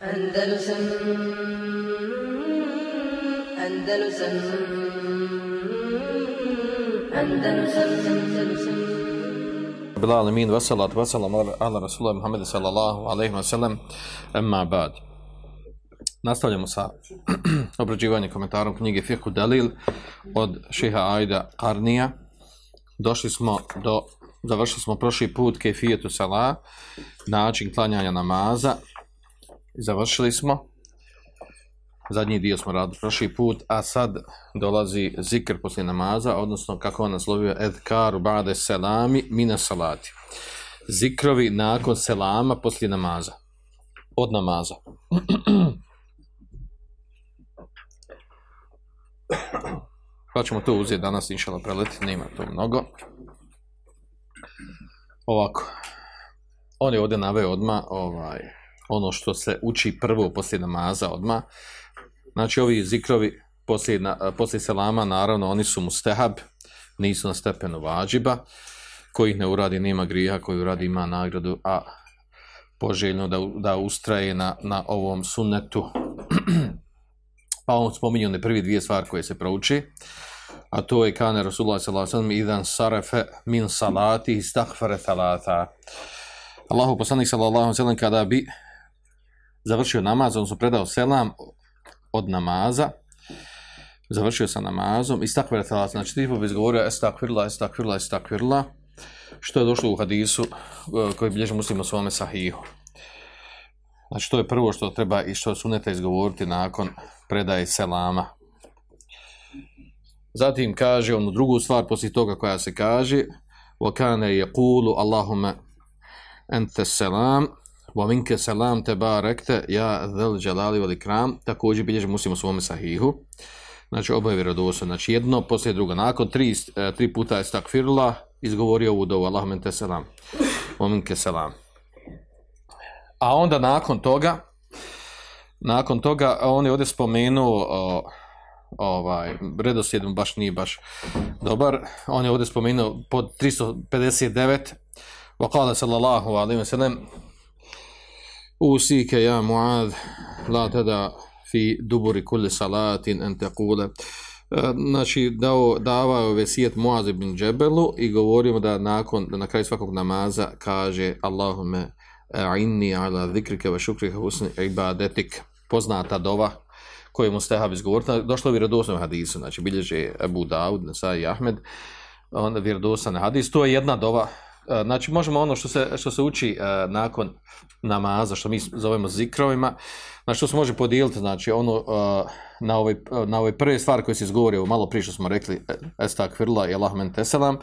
Andalusam Andalusam Andalusam Andalusam Bilal Amin, vasalat, vasalam, ala Rasulullah Muhammed sallallahu alaihi wa sallam, emma ba'd. Nastavljamo sa obrađivanjem komentarom knjige Fiqhu Dalil od šeha Ajda Arnija. Došli smo do, završili smo prošli put kefijetu sala, način klanjanja namaza, Završili smo. Zadnji dio smo radili prošli put, a sad dolazi zikr poslije namaza, odnosno kako on naslovio edkaru bade selami mina salati. Zikrovi nakon selama poslije namaza. Od namaza. Pa ćemo to uzeti danas, inšala preletiti, nema to mnogo. Ovako, on je ovdje naveo odmah ovaj, ono što se uči prvo poslije namaza odmah. Znači ovi zikrovi poslije, poslije selama, naravno, oni su mustehab, nisu na stepenu vađiba, koji ne uradi nema grija, koji uradi ima nagradu, a poželjno da, da ustraje na, na ovom sunnetu. pa on spominje one prvi dvije stvari koje se prouči, a to je kane Rasulullah s.a.v. idan sarefe min salati istahfare salata. Allahu poslanik sallam kada bi završio namaz, on su predao selam od namaza, završio sa namazom, istakvira talat, znači ti bi izgovorio estakvirla, estakvirla, estakvirla, što je došlo u hadisu koji bilježi muslim u svome sahihu. Znači to je prvo što treba i što sunete izgovoriti nakon predaje selama. Zatim kaže onu drugu stvar poslije toga koja se kaže وَكَانَ يَقُولُ اللَّهُمَ أَنْتَ السَّلَامُ وَمِنْكَ سَلَامْ تَبَارَكْتَ يَا ذَلْ جَلَالِ وَلِكْرَامِ Također bilježi muslim u svome sahihu. Znači oboje vjerodostojno. Znači jedno poslije drugo. Nakon tri, tri puta je stakfirula, izgovorio ovu dovu Allahum ente selam. Ominke selam. A onda nakon toga, nakon toga, on je ovdje spomenuo o, ovaj, redoslijed mu baš nije baš dobar. On je ovdje spomenuo pod 359 وقال صلى الله عليه وسلم أوصيك يا معاذ لا تدع في دبر كل صلاة أن تقول znači dao, davao je vesijet Muaz ibn Džebelu i govorimo da nakon, da na kraju svakog namaza kaže Allahume inni ala zikrike wa šukrike husni ibadetik poznata dova koju mu stehab izgovoriti. Došlo je vjerodostojno hadisu, znači bilježe Abu Dawud, Nesai i Ahmed, onda vjerodostan hadis. To je jedna dova, znači možemo ono što se, što se uči uh, nakon namaza, što mi zovemo zikrovima, znači što se može podijeliti, znači ono uh, na ovoj, na ovoj prve stvari koje se izgovorio, malo prije što smo rekli, estakfirla i Allahmen teselam,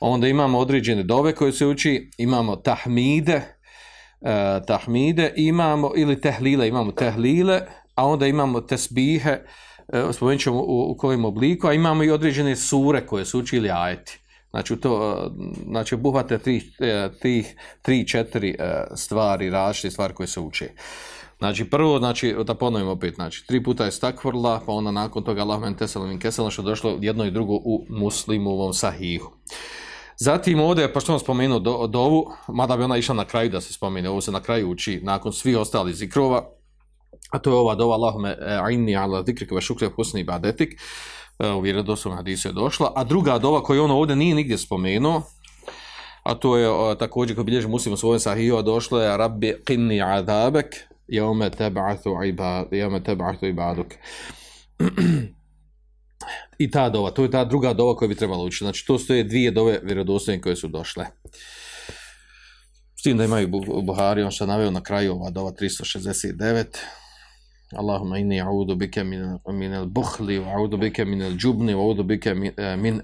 onda imamo određene dove koje se uči, imamo tahmide, tahmide, imamo, ili tehlile, imamo tehlile, a onda imamo tesbihe, spomenut ćemo u, u kojem obliku, a imamo i određene sure koje su učili ajeti. Znači, to, znači obuhvate tri, tih tri, četiri stvari, različite stvari koje se uče. Znači, prvo, znači, da ponovimo opet, znači, tri puta je stakvrla, pa onda nakon toga Allah men teselam in keselam, što je došlo jedno i drugo u muslimovom sahihu. Zatim ovdje, pa što vam spomenuo do, dovu, mada bi ona išla na kraju da se spomene, ovo se na kraju uči nakon svih ostalih zikrova, a to je ova dova Allahume inni ala zikrike ve šukre husni ibadetik, u vjerodostojnom hadisu je došla, a druga dova koju ono ovdje nije nigdje spomenuo, a to je također koji bilježi muslim u svojom sahiju, a došlo je Rabbi qinni adabek, jeume teb'athu ibad, jeume teb'athu ibaduk. I ta dova, to je ta druga dova koju bi trebalo učiti. Znači, to stoje dvije dove vjerodostojne koje su došle. S tim da imaju Buhari, on što naveo na kraju ova dova 369, Allahumma inni a'udhu bika min, min al-bukhli wa a'udhu bika min al-jubni wa a'udhu bika eh, min,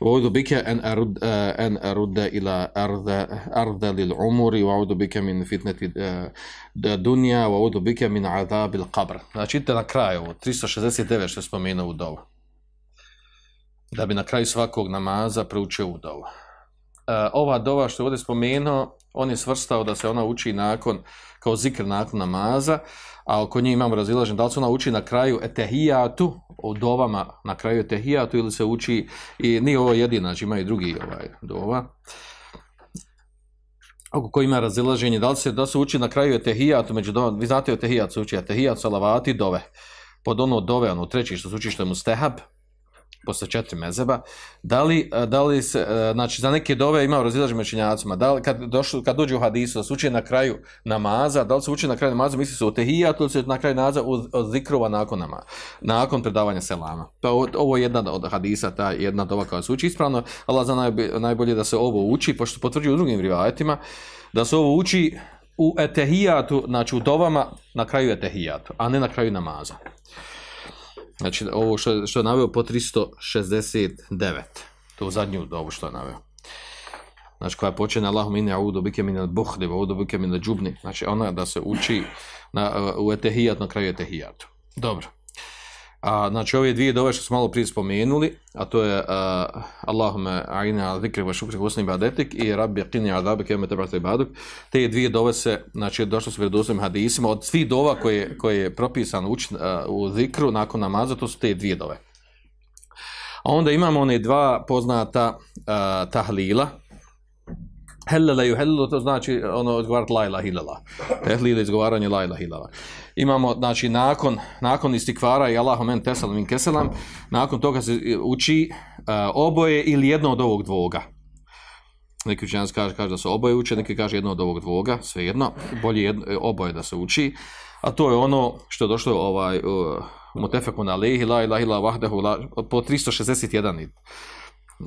wa a'udhu bika an arud eh, an arudda ila arda arda lil umri wa a'udhu bika min fitnati eh, dunya wa a'udhu bika min adhab al-qabr. Znači idite na kraju ovo 369 što je spomenuo u dovu. Da bi na kraju svakog namaza proučio u dovu. Ova dova što je ovdje spomenuo, on je svrstao da se ona uči nakon kao zikr nakon namaza, a oko nje imamo razilažen, da li se ona uči na kraju etehijatu, u dovama na kraju etehijatu, ili se uči, i nije ovo jedina, znači imaju drugi ovaj, dova. oko koji ima razilaženje, da li se, da se uči na kraju etehijatu, među doma, vi znate etehijat se uči, etehijat, salavati, dove. Pod ono dove, ono treći što se uči što je mustehab, posle četiri mezeba, da li, da li se, e, znači za neke dove ima razilaženje među da li, kad, došlo, kad dođe u hadisu da se uči na kraju namaza, da li se uči na kraju namaza, misli se u tehijatu ili se na kraju namaza od zikrova nakon nama, nakon predavanja selama. Pa ovo, je jedna od hadisa, ta jedna dova koja se uči ispravno, Allah za najbolje da se ovo uči, pošto potvrđuju u drugim rivajetima, da se ovo uči u etehijatu, znači u dovama na kraju etehijatu, a ne na kraju namaza. Znači, ovo što, što je naveo po 369. To zadnju dovu što je naveo. Znači, koja počne Allahum inni audu bike min al-buhdi, audu bike min al-džubni. Znači, ona da se uči na, u etehijat na kraju etehijatu. Dobro. A, znači, ove dvije dove što smo malo prije spomenuli, a to je uh, Allahume a'ina zikri wa šukri husni badetik i rabbi qini adabik jeme tebrate ibaduk. Te dvije dove se, znači, došlo su vjerodostojnim hadisima. Od svih dova koje, koje je propisan uh, u zikru nakon namaza, to su te dvije dove. A onda imamo one dva poznata uh, tahlila, Hellele ju to znači ono odgovarati la ilaha illallah. Tehlil izgovaranje la ilaha illallah. Imamo, znači, nakon, nakon istikvara i Allahum en tesalam in keselam, nakon toga se uči uh, oboje ili jedno od ovog dvoga. Neki učenjaci kaže, kaže da se oboje uče, neki kaže jedno od ovog dvoga, svejedno, bolje jedno, oboje da se uči. A to je ono što je došlo ovaj, uh, mutefekun alihi, la ilaha illallah vahdehu, la, po 361. Uh,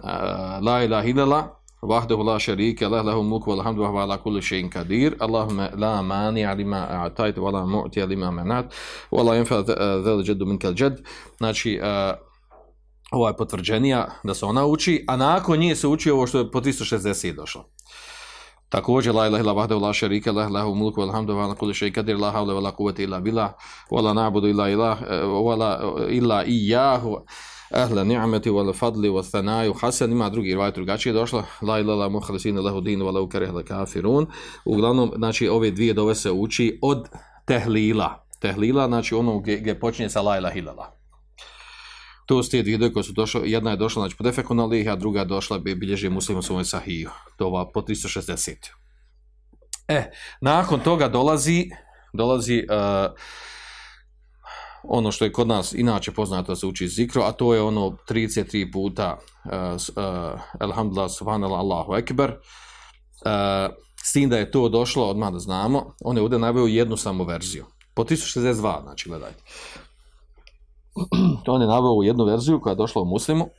la ilaha illallah, وحده لا شريك له له الملك والحمد وهو على كل شيء قدير اللهم لا مانع لما أعطيت ولا معطي لما منعت ولا ينفع ذا الجد منك الجد znači uh, ovo je potvrđenija da se ona uči a nakon nje se uči ovo što je po 360 došlo Također, la ilaha illa vahdahu la sharika lah, lahu mulku wal hamdu wa ala kulli shay'in qadir, la hawla wa la quwwata illa billah, wa la na'budu illa ilah, wa la illa iyyahu. Ahle ni'meti wal fadli wal thanaju hasan. Ima drugi rivajet drugačije došlo. La ilaha mukhlisina lahu din wa law karihal kafirun uglavnom znači ove dvije dove se uči od tehlila. Tehlila znači ono gdje, počinje sa la ilaha illallah. To su te dvije dove koje su došle, jedna je došla znači po defekon alih, a druga je došla bi bilježi muslimu svoj sahiju, to ova po 360. E, nakon toga dolazi, dolazi uh, ono što je kod nas inače poznato da se uči zikro, a to je ono 33 puta uh, uh, Alhamdulillah, Subhanallah, Allahu Ekber. Uh, s tim da je to došlo, odmah da znamo, on je ovdje naveo jednu samo verziju. Po 362, znači gledajte. On je naveo jednu verziju koja je došla u muslimu.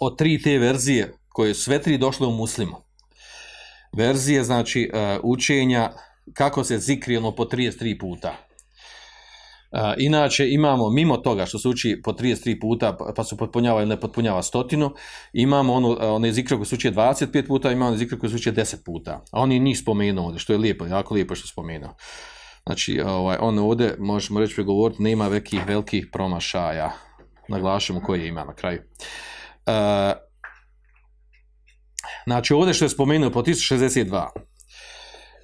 Od tri te verzije, koje sve tri došle u muslimu. Verzije, znači, uh, učenja kako se zikri ono po 33 puta. Inače imamo mimo toga što se uči po 33 puta pa, pa se potpunjava ili ne potpunjava stotinu, imamo ono, one zikre koje se uči 25 puta, imamo one zikre koje se uči 10 puta. A on je njih spomenuo ovdje, što je lijepo, jako lijepo što spomenuo. Znači, ovaj, on ovdje, možemo reći pregovoriti, nema velikih, velikih promašaja. Naglašamo koje ima na kraju. Uh, znači, ovdje što je spomenuo po 1062,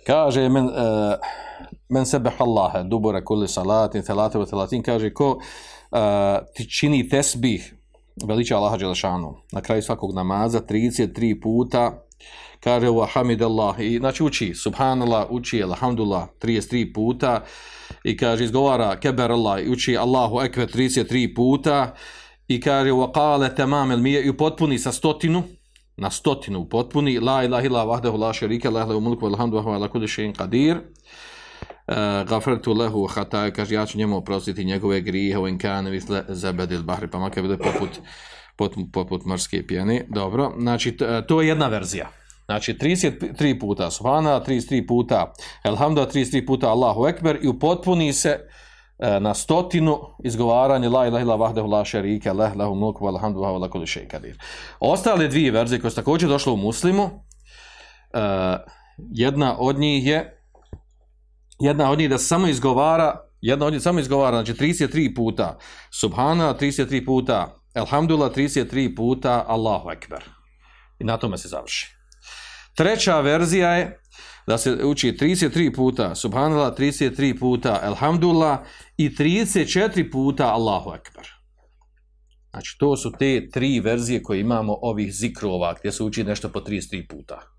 kaže men, uh, men sebeh Allahe, dubura kulli salatin, telate wa telatin, kaže ko uh, ti čini tesbih, veliča Allaha Đelešanu, na kraju svakog namaza, 33 puta, kaže wa hamidallah, i znači uči, subhanallah, uči, alhamdulillah, 33 puta, i kaže, izgovara, keber i uči Allahu ekver 33 puta, i kaže, wa kale temam el mije, i potpuni sa stotinu, na stotinu potpuni, la ilaha illa vahdehu la šerike, la ilaha mulku, alhamdu, wa ala kudi še'in qadir, gafartu lehu hataj, kaže, ja ću njemu oprostiti njegove grije, u inkane visle zebedil bahri, pa makar bude poput, poput, poput morske pjene. Dobro, znači, to je jedna verzija. Znači, 33 puta Subhana, 33 puta Elhamdulillah, 33 puta Allahu Ekber i upotpuni se uh, na stotinu izgovaranje La ilaha illa vahdehu la šerike, leh lehu mulku, alhamdulillah, la kuli šeikadir. Ostale dvije verzije koje su također došle u muslimu, jedna od njih je jedna od njih da samo izgovara, jedna od njih samo izgovara, znači 33 puta Subhana, 33 puta Elhamdulillah, 33 puta Allahu Ekber. I na tome se završi. Treća verzija je da se uči 33 puta Subhanallah, 33 puta Elhamdulillah i 34 puta Allahu Ekber. Znači, to su te tri verzije koje imamo ovih zikrova, gdje se uči nešto po 33 puta.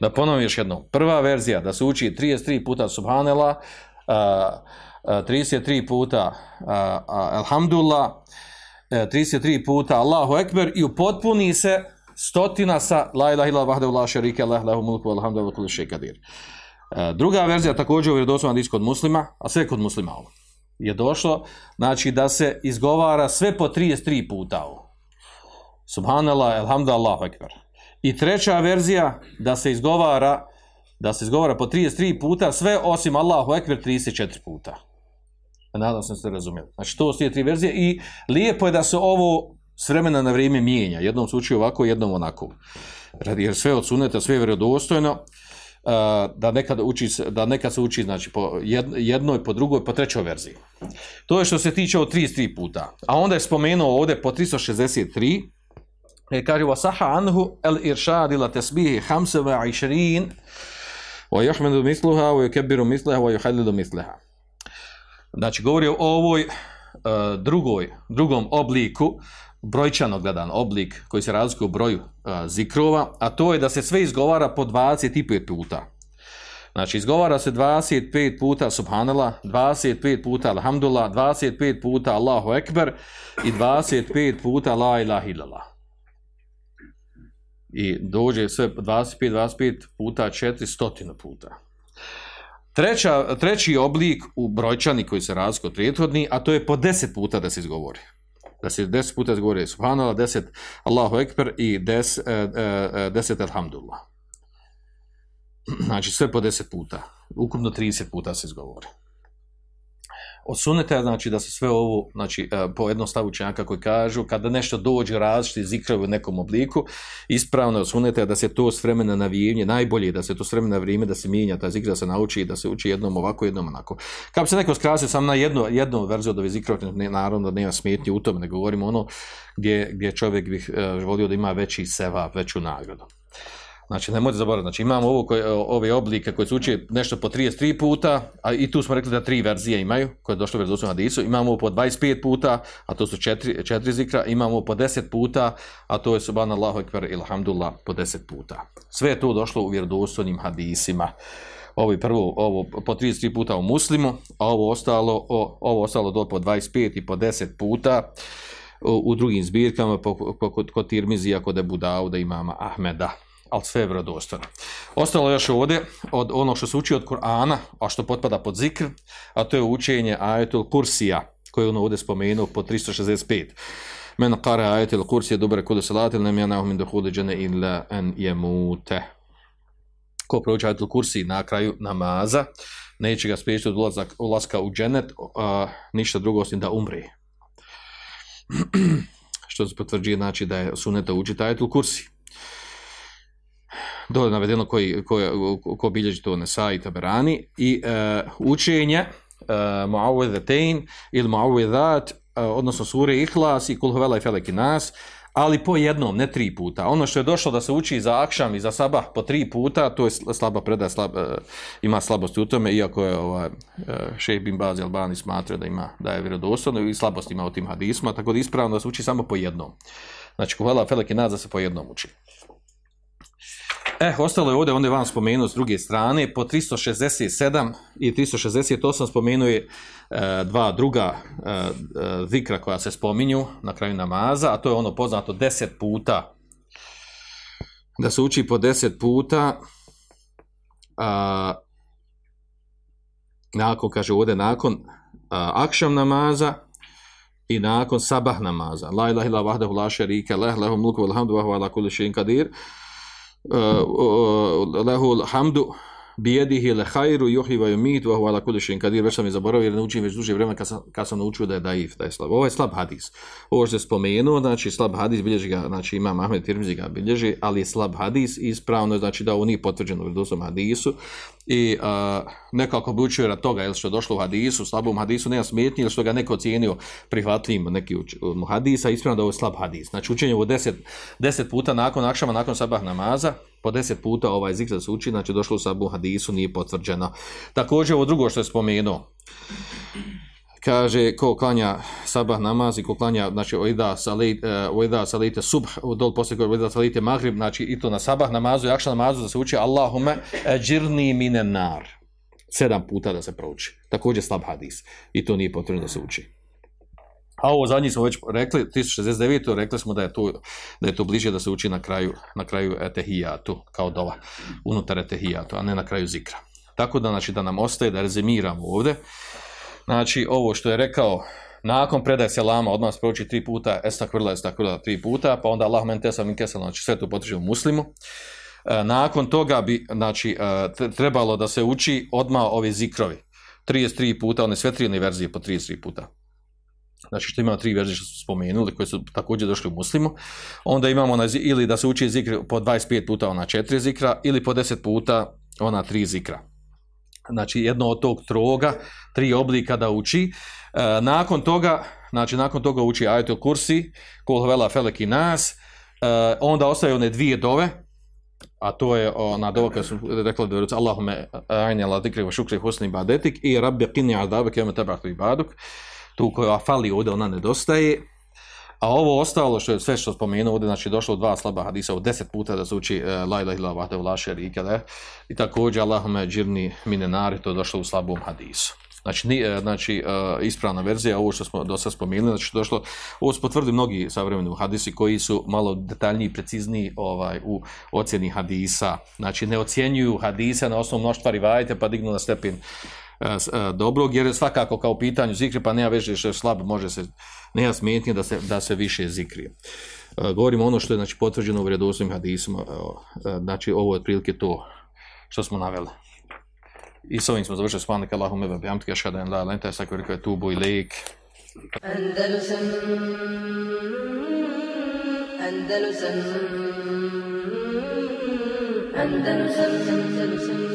Da ponovim još jednom. Prva verzija da se uči 33 puta Subhanallah, uh, 33 puta Alhamdulillah, uh, 33 puta Allahu Ekber i upotpuni se stotina sa La ilaha illa vahdehu la šarike lah lahu mulku alhamdu kulli kadir. Uh, Druga verzija također u vjerodostojnom hadisu kod muslima, a sve kod muslima ovo, je došlo, znači da se izgovara sve po 33 puta ovo. Subhanallah, alhamdulillah, Allahu ekber. I treća verzija da se izgovara da se izgovara po 33 puta sve osim Allahu ekber 34 puta. Nadam se da ste razumjeli. Znači to su te tri verzije i lijepo je da se ovo s vremena na vrijeme mijenja. Jednom uči ovako, jednom onako. Jer sve od suneta, sve je vjerodostojno. Da nekad, uči, da nekad se uči znači, po jed- jednoj, po drugoj, po trećoj verziji. To je što se tiče od 33 puta. A onda je spomenuo ovdje po 363, E, kaže wa saha anhu el iršad ila tesbihi hamse wa išrin wa juhmedu misluha wa yukebiru misleha wa yuhallilu misleha. Znači, govori o ovoj uh, drugoj, drugom obliku, brojčano gledan oblik koji se razlikuje u broju uh, zikrova, a to je da se sve izgovara po 25 puta. Znači, izgovara se 25 puta Subhanallah, 25 puta Alhamdulillah, 25 puta Allahu Ekber i 25 puta La ilaha illallah. I dođe sve 25, 25 puta 400 puta. Treća, treći oblik u brojčani koji se razlikuje od prethodni, a to je po 10 puta da se izgovori. Da se 10 puta izgovori Subhanallah, 10 Allahu Ekber i 10, e, e, e, 10 Alhamdulillah. Znači sve po 10 puta. Ukupno 30 puta se izgovori. Od znači da se sve ovo, znači e, po jednom stavu koji kažu, kada nešto dođe različiti zikrovi u nekom obliku, ispravno je od da se to s vremena na najbolje je da se to s vremena na vrijeme da se mijenja, ta zikra da se nauči, da se uči jednom ovako, jednom onako. Kako se neko skrasio sam na jednu, jednu verziju od ove zikrova, ne, naravno da nema smetnje u tome, ne govorimo ono gdje, gdje čovjek bih e, volio da ima veći seva, veću nagradu. Znači, nemojte zaboraviti, znači imamo ovo koje, ove oblike koje se uči nešto po 33 puta, a i tu smo rekli da tri verzije imaju, koje je došlo u vjerodostojnom hadisu, imamo po 25 puta, a to su četiri, četiri zikra, imamo po 10 puta, a to je subhanallahu ekber i alhamdulillah po 10 puta. Sve je to došlo u vjerodostojnim hadisima. Ovo je prvo, ovo po 33 puta u muslimu, a ovo ostalo, o, ovo ostalo do po 25 i po 10 puta u, u drugim zbirkama, po, po, kod, kod Tirmizija, kod Ebu Dauda, imama Ahmeda ali sve je vjerodostojno. Ostalo još ovdje od ono što se uči od Kur'ana, a što potpada pod zikr, a to je učenje ajetul kursija, koje je ono ovdje spomenuo po 365. Men qara ajetul kursija dobre kudu salatil, nem janahu min duhuli džene illa en jemute. Ko prouči ajetul kursi na kraju namaza, neće ga spriječiti od ulazak, ulaska u dženet, a, ništa drugo osim da umri. što se potvrđuje znači da je suneta učiti ajetul kursi dole navedeno koji, ko, ko bilježi to Nesa i Taberani i uh, učenje uh, Muawwidhatain ili Muawwidhat, uh, odnosno sure Ihlas i Kul Huvela i Felek i Nas, ali po jednom, ne tri puta. Ono što je došlo da se uči za Akšam i za Sabah po tri puta, to je slaba predaja, slab, uh, ima slabosti u tome, iako je ovaj, uh, Šejh bin Bazi Albani smatrao da, ima, da je vjerodostojno i slabosti ima u tim hadisma, tako da ispravno da se uči samo po jednom. Znači, i Felek i se po jednom uči. Eh, ostalo je ovdje, onda je vam spomenuo s druge strane, po 367 i 368 spomenuje e, dva druga e, e, zikra koja se spominju na kraju namaza, a to je ono poznato 10 puta, da se uči po 10 puta, a, nakon, kaže ovdje, nakon a, akšam namaza, i nakon sabah namaza. La ilaha illa vahdahu la sharika leh, lehu mulku wal hamdu ala kulli shay'in qadir lehu hamdu bijedihi le hajru juhi va yumit wa huwa ala kulli shay'in qadir. Već sam je zaboravio jer ne učim već duže vremena kad sam, kad sam naučio da je daif da je slab. Ovo je slab hadis. Ovo što je spomenuo znači slab hadis bilježi ga znači ima Ahmed Tirmizi ga bilježi ali je slab hadis ispravno znači da ovo nije potvrđeno u vjerodostojnom hadisu i a, nekako bi učio rad toga jel što je došlo u hadisu slabom hadisu nema smetnje ili što ga neko ocijenio prihvatljivim neki uč, um, hadisa ispravno da je slab hadis znači učenje ovo 10 10 puta nakon akšama nakon sabah namaza po deset puta ovaj zikr se uči, znači došlo u sabu hadisu, nije potvrđeno. Također ovo drugo što je spomenuo, kaže ko klanja sabah namaz i ko klanja znači oida salit oida salite subh dol posle koje oida salite maghrib znači i to na sabah namazu i akšan namazu da se uči Allahume džirni minen nar. Sedam puta da se prouči. Također slab hadis. I to nije potrebno da se uči. A ovo zadnji smo već rekli 1069 rekli smo da je to da je to bliže da se uči na kraju na kraju etehijatu kao dova unutar etehijatu a ne na kraju zikra. Tako da znači da nam ostaje da rezimiramo ovdje Znači, ovo što je rekao, nakon predaje selama, odmah se prouči tri puta, estakvrla, estakvrla tri puta, pa onda Allah men tesam min kesel, znači sve to potreže u muslimu. E, nakon toga bi, znači, e, trebalo da se uči odmah ovi zikrovi. 33 puta, one sve tri verzije po 33 puta. Znači što imamo tri verzije što smo spomenuli, koje su također došli u muslimu. Onda imamo ili da se uči zikr po 25 puta ona četiri zikra, ili po 10 puta ona tri zikra znači jedno od tog troga, tri oblika da uči. E, nakon toga, znači nakon toga uči ajetul kursi, kul vela felek i nas, e, onda ostaju one dvije dove, a to je ona dova koja su rekla da je Allahume ajne la dikri wa šukri husni badetik i rabbi qini adabe kjome tebahtu ibaduk, tu koja fali ovdje ona nedostaje, a ovo ostalo što je sve što spomenuo ovdje, znači došlo dva slaba hadisa u deset puta da se uči uh, la ilaha illa vahde la sharika i također Allahume džirni minenari to došlo u slabom hadisu. Znači, ni, e, znači uh, ispravna verzija, ovo što smo do sad spomenuli, znači došlo, ovo su potvrdili mnogi savremeni hadisi koji su malo detaljniji precizniji ovaj, u ocjeni hadisa. Znači, ne ocjenjuju hadisa na osnovu mnoštva rivajte pa dignu na stepen dobrog, jer je svakako kao pitanju zikri, pa nema veže što je slab, može se, nema smetnje da se, da se više zikri. Govorimo ono što je znači, potvrđeno u vredosnim hadisima, znači ovo je otprilike to što smo naveli. I s ovim smo završili spanak Allahumma wa bihamdika ashhadu an la ilaha illa anta astaghfiruka wa atubu ilaik. Andalusam Andalusam Andalusam Andalusam